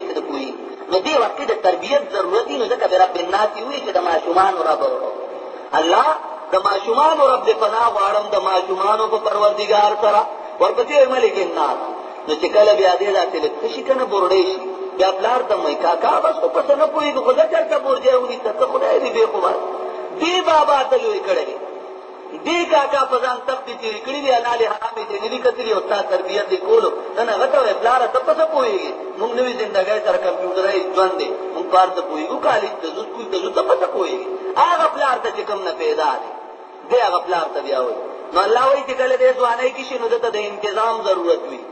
ته کوي نو دې وخت کې د تربيت ضرورت دی نو ځکه به رب الناس وي چې د ماشومان رب الله د ماشومان رب دې پناه غواړم د ماشومان په پروردگار سره ورپسې ملک الناس نو چې کله بیا دې ذاتې د خوشي کنه بورډې شي بیا بلار ته مې کاکا بس په پس نه کوي خو ځکه ته بورډې ونی ته خدای دې به خو دې بابا ته لوي کړې دې کاکا په ځان تختې تېرې کړې دي، حلال حرام یې ترې نه دي کتلي او ستا تربیت یې کولو ته نه غته وایې، پلاره ته په څه پوهېږې؟ موږ نوې زندګۍ سره کمپیوټرایز ژوند دی، موږ په هر څه پوهېږو، کالج ته ځو، سکول ته ځو، ته په څه پوهېږې؟ هغه پلار ته چې کوم نه پیدا دی، دی هغه پلار ته بیا وایي. نو الله وایي چې کله دی ځوانۍ کې شي نو ده ته د انتظام ضرورت وي.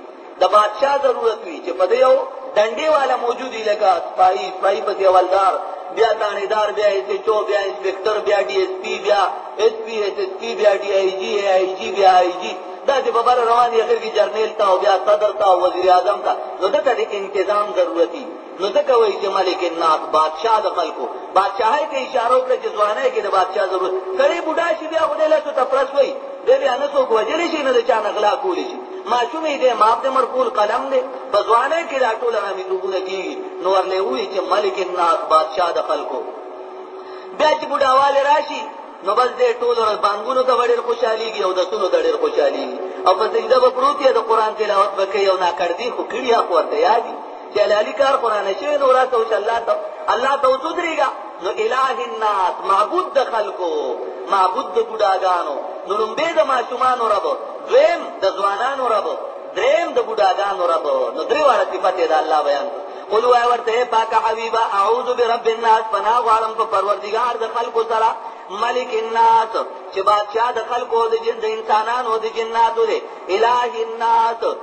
د بادشاه ضرورت وي چې په دې یو ډنډې والا موجود وي لکه سپاهي سپاهي پسې اولدار بیا تانیدار بیا ایس ایچ او بیا انسپکټر بیا ډي ایس پي بیا ایس پي ایس ایس پي بیا ډي آی جي ای آی جي بیا آی جي دا چې په بر روان یې اخر کې جرنیل تا او بیا صدر تا او وزیر اعظم تا نو دته د انتظام ضرورتي نو ځکه وایي چې ملک الناس بادشاه د خلکو بادشاهۍ ته اشاره وکړه چې ځوانۍ کې د بادشاه ضرورت سړی بوډا شي بیا خو دی لاسو ته پرس وایي دی بیا نه څوک وژلی شي نه د چا نه غلا کولی شي ماشوم یې دی ماپ دی مرکول قلم دی په ځوانۍ کې دا ټول رامیتوبونه کېږي نو ورله یې ووایي چې ملک الناس بادشاه د خلکو بیا چې بوډاوالی راشي نو بس دې ټول ورځ بانګونو ته ډېر خوشحاليږي او د سونو ته ډېر خوشحاليږي او په سجده به پروت یې د قرآن تلاوت به کوي او ناکړدي خو کړي حق ورته یادي جلالی کار قران شوی نو راته وش الله ته الله ته وځدريګا نو الہ الناس معبود د خلقو معبود د بډاګانو نو لومبه د ماشومان رب دویم د ځوانانو رب دریم د بډاګانو رب نو درې واړه صفات د الله بیان قل وای ورته پاک حبیبا اعوذ برب الناس پنا غوالم په پروردگار د خلقو سره ملک الناس چې بادشاہ د خلقو د جن د انسانانو د جناتو دی الہ الناس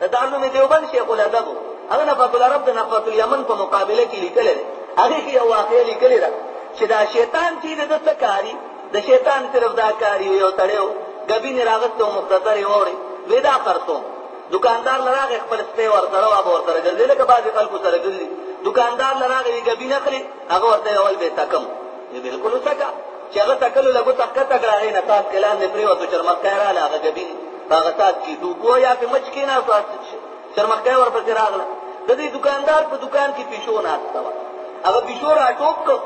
د دارلوم دیوبند شیخ الادب هغه نفقت العرب د نفقت الیمن په مقابله کې لیکل دی هغه کې یو واقعي لیکل ده چې دا شیطان چې د څه کاری د شیطان صرف دا کاری یو تړیو غبی نه راغته مختصر یې وره ودا کرتو دکاندار لراغه خپل سپه ور سره واب ور سره ګرځي لکه بعض خلکو سره ګرځي دکاندار لراغه غبی نه خلی هغه ورته اول به تکم بالکل وسکا چې هغه تکلو له ګوته ښکته کړه، هغې نصاب کې لاندې پرېوتو، چرمښکی راغله، هغه ګبین په هغه ساعت کې ډوبو یا پې مچ کېناستو، چرمښکی ورپسې راغله، د دې دکاندار په دکان کې پیشو ناسته وه، هغه پیشو راټوپ کړو،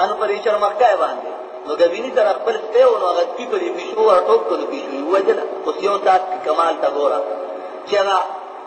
انو پر یې چرمښکی باندې نو ګبیني سره خپل سپی و، نو هغه سپي پر یې پیشو راټوپ کړو، پیشو یې ووژله، اوس یو ساعت کې کمال ته ګوره چې هغه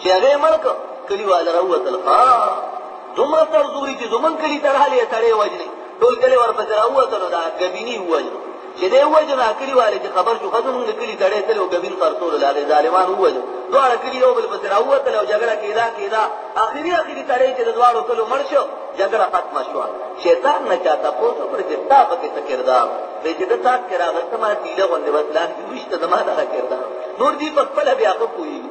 چې هغه یې مړ کړ کلیوال راووتل دومره سرزوري چې زمونږ کلي ته راغلی یې سړی وژني ټول کلی ورپسې راووتل نو دا ګبیني ووژنو چې دی ووژنو هغه کلیوال چې خبر شو ښځه مونږ د کلي سړی تللی و ګبین خرڅولو له هغې ظالمان ووژنو دواړه کلي یو بل پسې راووتل او جګړه کېدا کېدا اخري اخري سړی چې د دواړو کلو مړ شو جګړه ختمه شوه شیطان نه چا تپوس وکړ چې تا پکې څه کردار دی چې د تاک کې راغلې زما تیله غوندې وسلان کې ویشته زما دغه کردار نور دي په خپله بیا ښه پوهېږي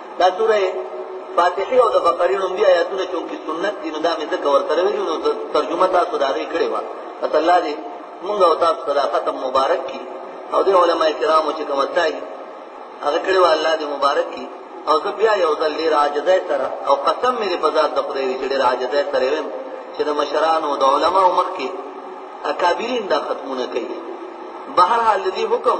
دا سوره فاتحه او د بقره نوم دی آیاتونه چې کوم سنت دي نو دا مې ځکه ورته ویلو نو ترجمه تاسو دا غي کړې و اصل الله دې موږ او تاسو سره ختم مبارک کی او د علماء کرامو چې کوم ځای هغه کړې و الله دې مبارک کی او زه بیا یو ځل ډیر عاجزه سره او قسم مې په ذات د خدای چې ډیر عاجزه سره ویم چې د مشرانو او د علماو مخ کې اکابرین دا ختمونه کوي بهر حال دې حکم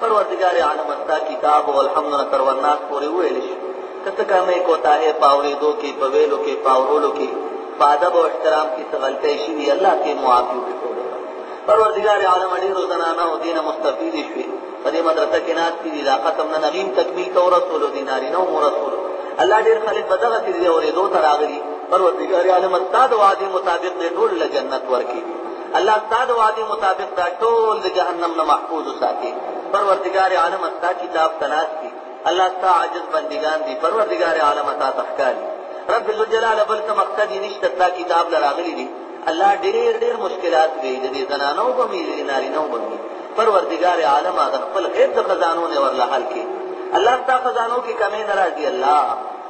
پروردګار عالم ستا کتاب او الحمد نه تر ورناس پورې ویل شي که څه کمې کوتاهې په اورېدو کې په ویلو کې په اورولو کې په ادب او احترام کې څه غلطۍ شوي الله ترې معافي وکړي پروردګار عالم ډېرو زنانهو دې نه مستفیدې شوې په دې مدرسه کې ناستې دي دا ختم نه نغیم تکمیل ته ورسولو دي نارینه هم ورسولو الله ډېر خلک به دغسې دې اورېدو ته راغلي پروردګار عالم ستا د وعدې مطابق دې ټول له جنت ورکړي الله ستا د وعدې مطابق دا ټول د جهنم نه محفوظ وساتي پروردګار عالم ستا کتاب ته ناست دي الله ستا عاجز بندګان دي پروردګار عالم تا ته ښکاري رب ذوالجلال بل څه مقصد یې نشته ستا کتاب له راغلي دي الله ډېر ډېر مشکلات وي د دې زنانو به مې د نارینو به مې پروردګار عالم د خپل غیب د خزانو نه ورله حل کړي الله ستا خزانو کې کمی نه راځي الله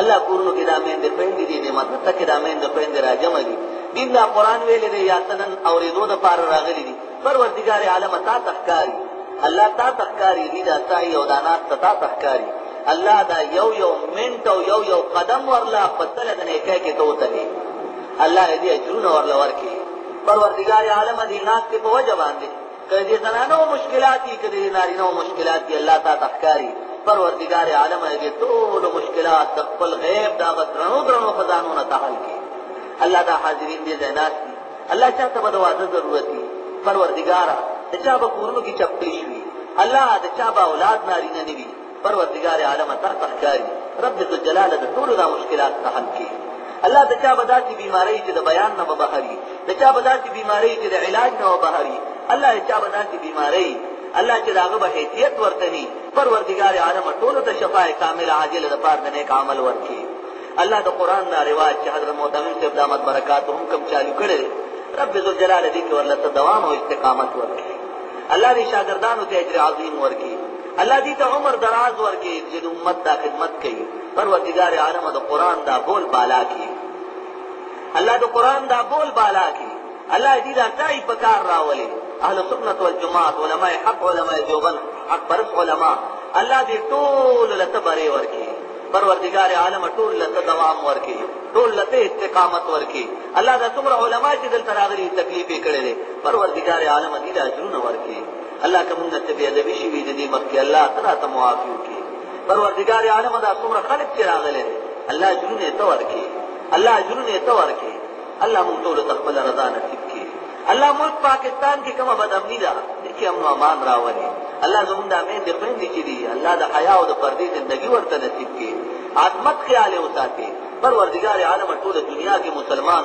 الله کورونو کې دا مین دې پېندې دي دې مدد ته کې دا مین دې پېندې راجم دي دین دا قران ویل دي یا تنن اوریدو د پار راغلي دي پروردگار عالم تا تخکاری الله تا تخکاری دې دا سعی او دانات تا تخکاری الله دا یو یو منټ او یو یو قدم ورلا پتل د نه کې کې توته دي الله دې اجرونه ورلا ورکي پروردگار عالم دې نات په وجه باندې که د زنانو مشکلات دي که د نارینو مشکلات دي الله تا ته ښکاري پروردګار عالم دې ټول مشکلات د خپل غیب د هغه درنو درنو خزانو نه ته حل کړي الله دا حاضرین دې ځای ناست دي الله چا ته به د واده ضرورت وي پروردګاره د چا به کورونو کې چپلې شوي الله د چا به اولاد نارینه نه وي پروردګار عالم تر تخکاری رب ذو جلال د ټول دا مشکلات ته حل کړي الله د چا بداسي بیماری چې د بیان نه بهري د چا بداسي بیماری چې د علاج نه بهري الله د چا بداسي بیماری الله چې داغه به حیثیت ورته ني پروردګار عالم ټول ته شفاء کامل عاجل د پاره د نیک عمل ورکړي الله د قران دا رواج چې حضرت محترم صاحب دامت برکات هم کم چالو کړي رب ذو جلال دې کې ورلته دوام او استقامت ورکړي الله دې شاګردانو ته اجر عظیم ورکړي الله دی ته عمر دراز ورکې چې د امت دا خدمت کوي پروردګار عالم د قران دا بول بالا کی الله د قران دا بول بالا کی الله دې دا ځای په کار راولي اهل سنت والجماعت علماء حق علماء دیوبند حق پرس علماء الله دې ټول لته بری ورکي پروردگار عالم ټول لته دوام ورکي ټول لته استقامت ورکي الله دا څومره علما چې دلته راغلي تکلیف یې کړې دي پروردگار عالم دې دا اجرونه ورکي الله که مونږ ته بی ادبی شي وي د دې مخکې الله ته راته معافي وکړي پروردګار عالم دا څومره خلک چې راغلي دي الله اجرونه ته ورکړي الله اجرونه ته ورکړي الله مونږ ټول ته خپل رضا نصیب کړي الله ملک پاکستان کې کومه بدامني ده چې امن او امان راولي الله زمونږ د امین د خويندې چې دي الله د حیا او د پردې ژوندۍ ورته نصیب کړي عظمت خیال وساتي پروردګار عالم ټول دنیا کې مسلمان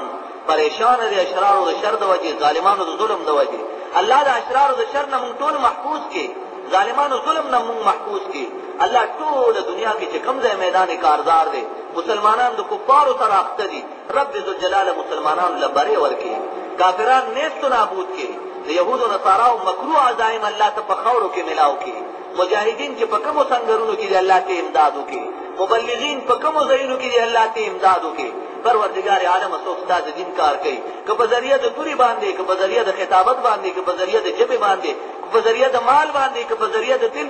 پریشان دی اشرارو د شر د وجې ظالمانو د ظلم د وجې الله د اشرارو د شر نه مونږ ټول محفوظ کې ظالمانو ظلم نه مونږ محفوظ کې الله ټول دنیا کې چې کوم ځای میدان کارزار دی مسلمانان د کفارو سره اخته دي رب ذوالجلال مسلمانان له بری ورکړي کافران نیست نابود کړي د یهودو نصاراو مکروه عزایم الله ته په خاورو کې ملاو کړي مجاهدین چې په کومو سنګرونو کې دی الله ته امداد وکړي مبلغین په کومو ځایونو کې دی الله ته امداد وکړي پروردگار عالم څوک ستا د دین کار کوي که په ذریعه د توري باندې که په ذریعه د خطابت باندې که په ذریعه د ژبې باندې که په ذریعه د مال باندې که په ذریعه د دل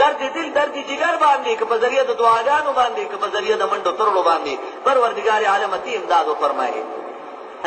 درد دل درد جګر باندې که په ذریعه د دعاګانو باندې که په ذریعه د منډو ترلو باندې پروردگار عالم ته امداد وفرمایي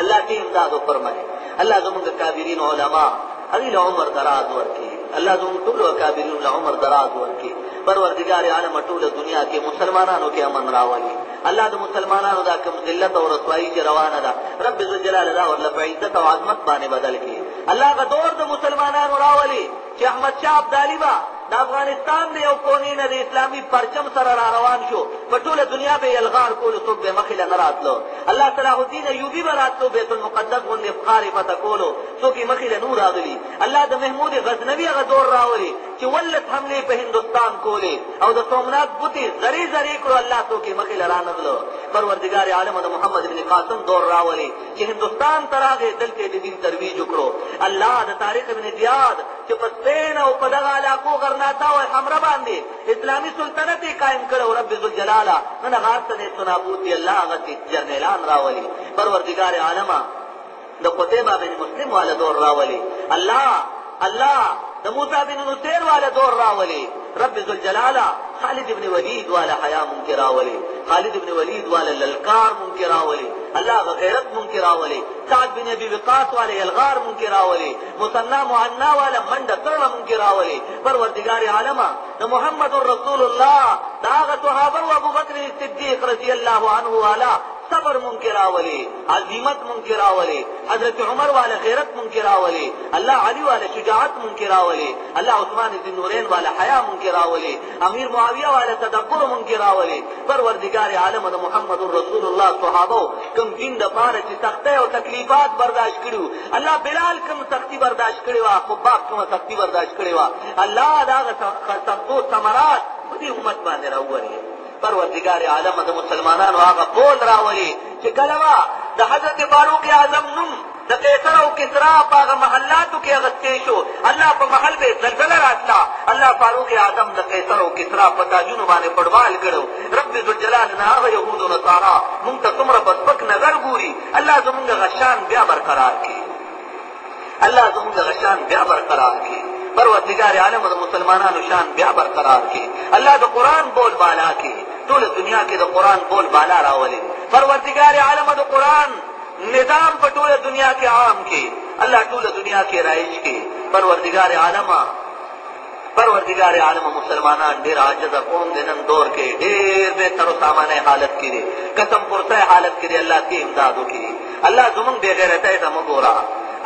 الله دې امداد وفرمایي الله زموږ کابرین علما هغه له عمر دراز ورکړي الله زموږ ټول کابرین له عمر دراز ورکړي پروردگار عالم ټول دنیا کې مسلمانانو کې امن راولي الله د مسلمانانو دا کوم ذلت او رسوایی چې روانه ده رب ذو جلال دا ورله په عزت او عظمت باندې بدل کړي الله غدور د مسلمانانو راولي چې احمد شاه ابدالي به د افغانستان د یو کونې نه د اسلامي پرچم سره را روان شو په ټوله دنیا به یلغار کولو څوک به مخې له نه راتلو الله صلاح الدین ایوبي به راتلو بیت المقدس غوندې ښار یې فتح کولو څوک یې مخې له نو راغلي الله د محمود غزنوي هغه دور راولي چې ولس حملې په هندوستان کولې او د سومنات بوتې زرې زرې کړو الله څوک یې مخې له رانغلو پروردګار عالم د محمد بن قاسم دور راولي چې هندوستان ته راغی دلته د دین ترویج وکړو الله د طارق ابن زیاد چې په سپین او په دغه علاقو غرناتا او حمره باندې اسلامي سلطنت یې قایم کړی او رب ذوالجلاله نن هغه هر څه نیست و نابود دی الله هغه جرنیلان راولي پروردګار عالمه د قتیبه بن مسلم والا دور راولي الله الله د موسی بن نصير والا دور راولي رب ذوالجلال خالد ابن ولید والا حیا مونږ کې راولي خالد ابن ولید والا للکار مونږ کې راولي الله غیرت مونږ کې راولي سعد بن ابي وقاص والا الغار مونږ کې راولي مثنى معنا والا منډه تړه مونږ کې راولي پروردگار عالم د محمد رسول الله دا هغه صحابه او ابو بکر صدیق رضی الله عنه والا صبر مونږ کې راولې عظیمت مونږ کې راولې حضرت عمر والا غیرت مونږ کې راولې الله علي والا شجاعت مونږ کې راولې الله عثمان ذی نورین والا حیا مونږ کې راولې امیر معاویه والا تدبر مونږ کې راولې پروردگار عالم د محمد رسول الله صحابه کوم دین د پاره چې سخته او تکلیفات برداشت کړو الله بلال کوم سختی برداشت کړي وا خباب کوم سختی برداشت کړي وا الله دا سختو ثمرات دې امت باندې راوړي پروردګار عالم د مسلمانانو هغه بول راولي چې کله وا د حضرت فاروق اعظم نوم د قیصر او کسرا په هغه محلاتو کې اغستې شو الله په محل به زلزله راتله الله فاروق اعظم د قیصر او کسرا په تاجونو باندې پړوال کړو رب ذوالجلال نه هغه یهود او نصارا مونږ ته څومره په سپک نظر ګوري الله زمونږ غشان بیا برقرار کړي الله زموږ دغه شان بیا برقرار کړي پروردګار عالم د مسلمانانو شان بیا برقرار کړي الله د قرآن بول بالا کړي ټوله دنیا کې د قرآن بول بالا راولي پروردګار عالم د قرآن نظام په ټوله دنیا کې عام کړي الله ټوله دنیا کې رایج کړي پروردګار عالمه پروردگار عالم مسلمانان ډیر عاجز قوم د نن دور کې ډیر به تر سامانه حالت کړي قسم پرته حالت کړي الله دې امداد وکړي الله زمون بے غیرته ته مګورا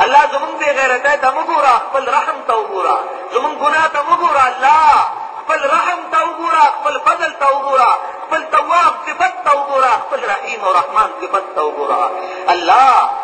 الله زمون بے غیرته ته مګورا خپل رحم ته وګورا زمون ګناه ته مګورا الله خپل رحم ته وګورا خپل فضل ته وګورا خپل تواب صفت ته وګورا خپل رحیم او رحمان صفت ته وګورا الله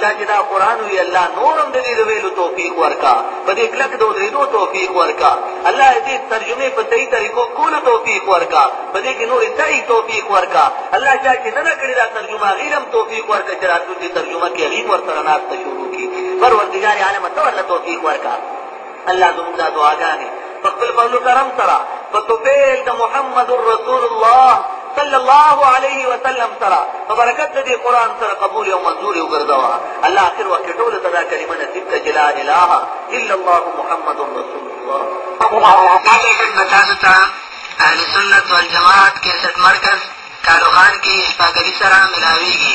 تا چې دا قرآن وي الله نور هم د دې د ویلو توفیق ورکا په دې کلک د ودرېدو توفیق ورکا الله دې ترجمه په صحیح طریقو کولو توفیق ورکا په دې کې نورې ته توفیق ورکا الله چا چې نه ده کړې دا ترجمه هغوی هم توفیق ورکړه چې راتلونکې ترجمه کې هغوی هم ورسره ناسته شروع کړي پروردګار عالمه ته ورله توفیق ورکړه الله زموږ دا دعاګانې په خپل فضل و کرم سره په طفیل د محمد رسول الله صلی الله علیه وسلم سره په برکت د دې قرآن سره قبول او منظور وګرځوه الله آخر وخت ټول ته دا کلمه نصیب کړه چې لا اله الا الله محمد رسول الله تاسو ته اهل سنت والجماعت کې سټ مرکز کاروخان کې شپاګری سره ملاویږي